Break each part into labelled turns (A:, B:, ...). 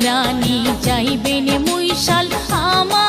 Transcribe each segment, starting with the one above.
A: পহরানি চাইবেন মুইশাল আমাকে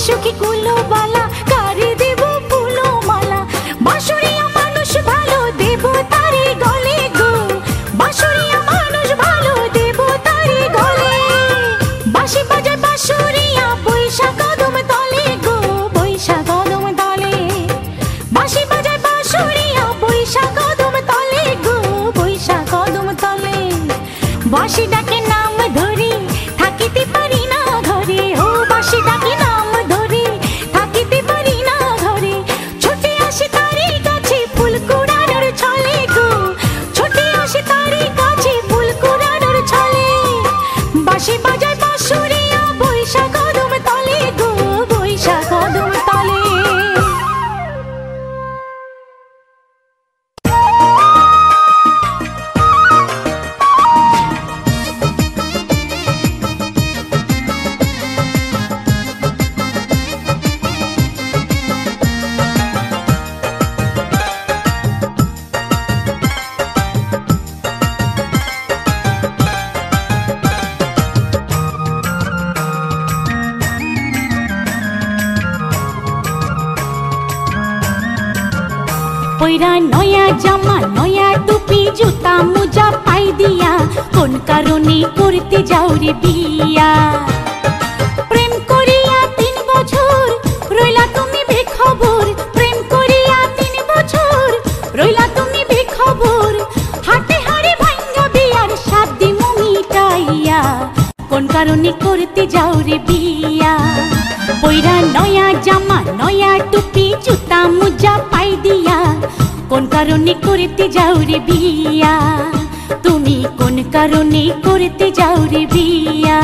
A: acho que বিয়া প্রেম করিয়া তিন বছর রইলা তুমি বেখবর। প্রেম করিয়া তিন বছর রইলা তুমি বেখবর। হাটে হাড়ে ভাঙ্গা বিয়ার সাত দিমু মিটাইয়া কোন কারণে করতে যাও রে বিয়া? পয়রা নয়া জামা, নয়া টুপি, জুতা, মুজা পাই দিয়া। কোন কারণে করতে যাও রে বিয়া? কারণে করতে যাও রে বিয়া।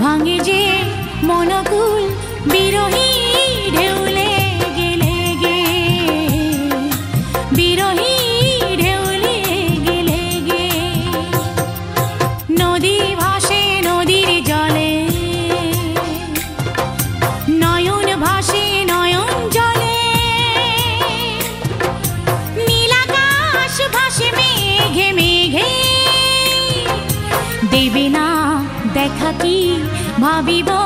A: ভাঙে যে মনকুল বিরহী vivo.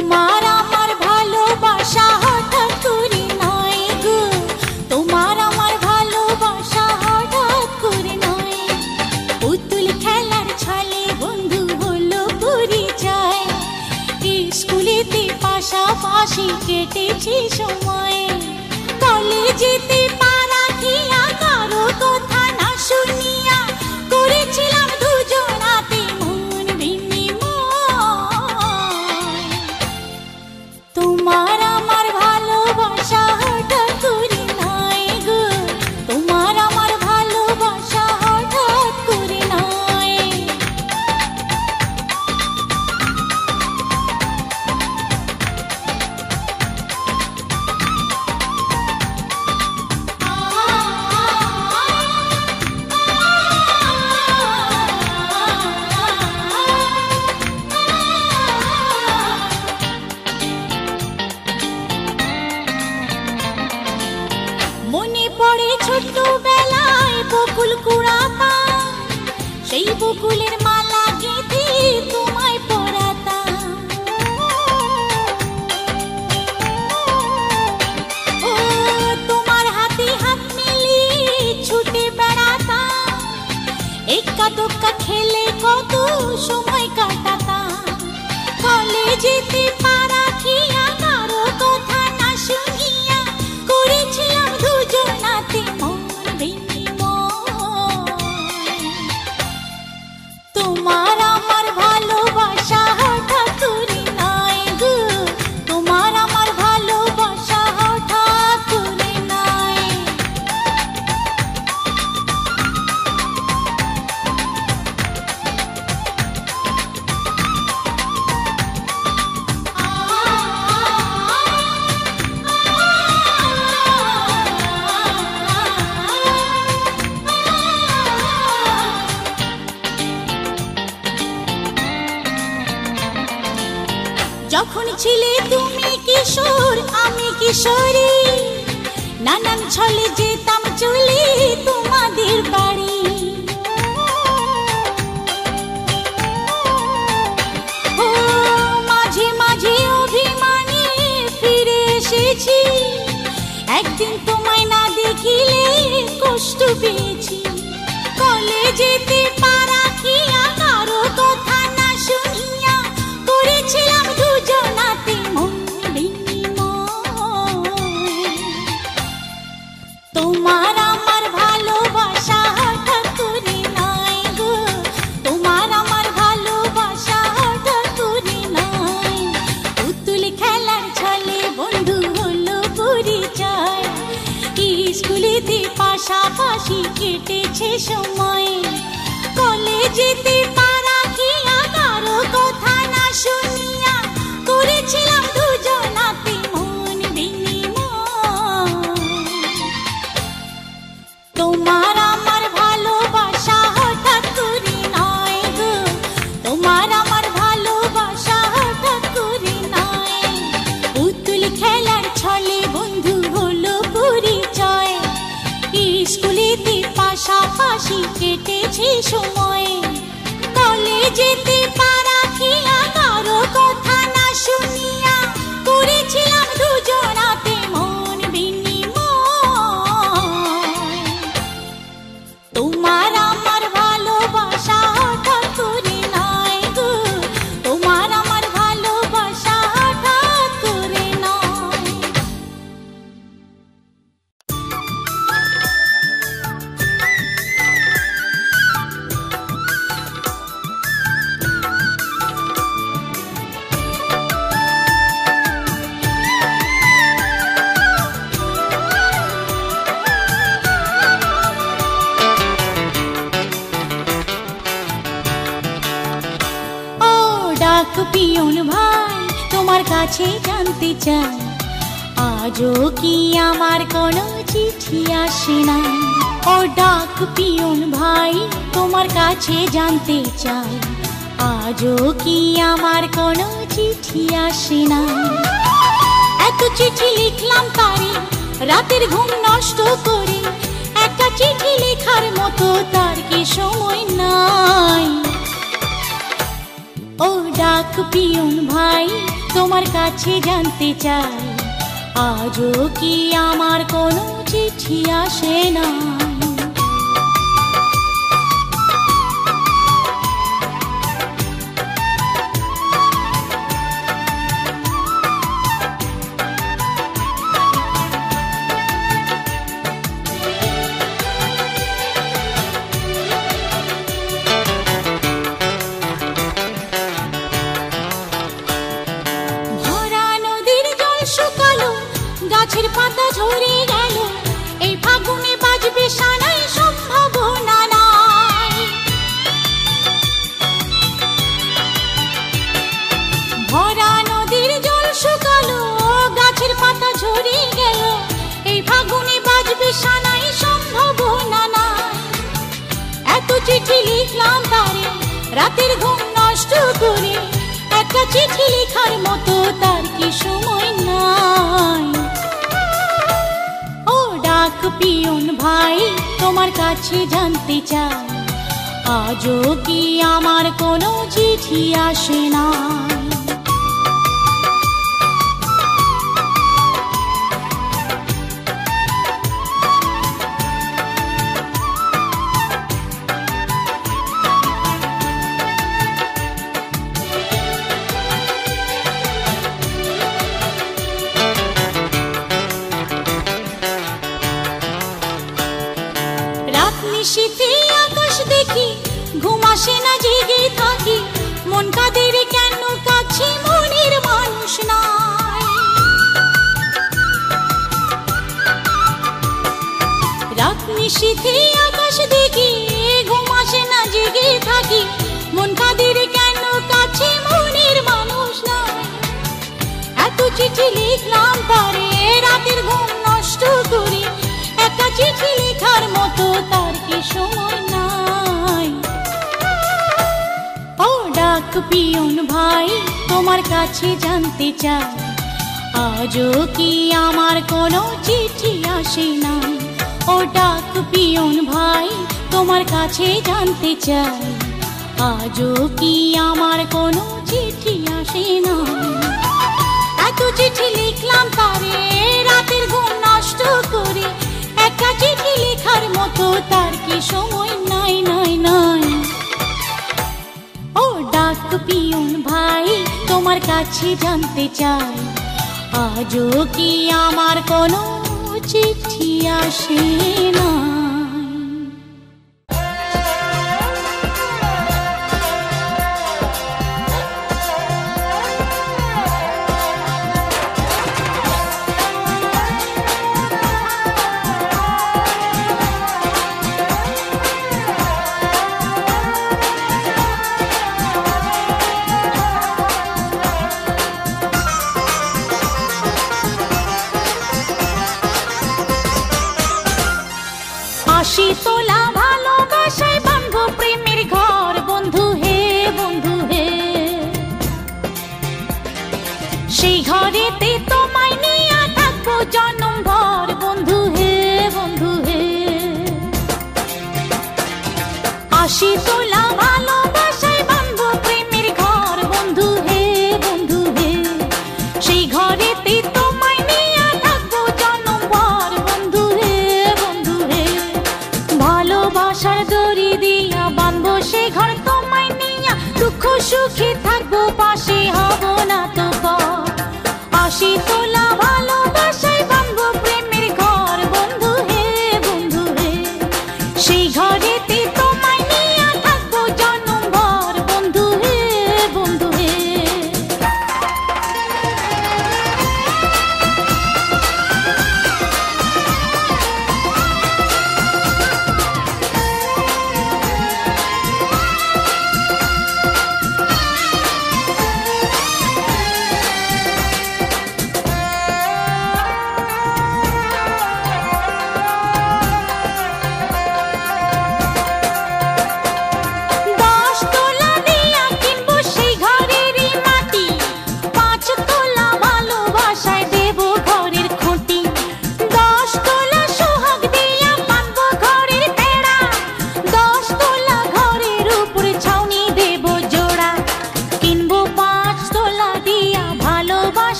A: তোমার আমার ভালোবাসা হঠাৎ করে নয় গো। তোমার আমার ভালোবাসা হঠাৎ করে নয়। পুতুল খেলার ছলে বন্ধু হলো পরিচয়। স্কুলেতে পাশাপাশি কেটেছি সময়। কলেজে আজও কি আমার কোনো চিঠি আসে না? ও ডাক পিয়ন ভাই, তোমার কাছে জানতে চাই। আজও কি আমার কোনো চিঠি আসে না? এত চিঠি লিখলাম তারে রাতের ঘুম নষ্ট করে। একটা চিঠি লেখার মতো তার কি সময় নাই? ও ডাক পিয়ন ভাই, তোমার কাছে জানতে চাই। আজও কি আমার কোনো চিঠি আসে না?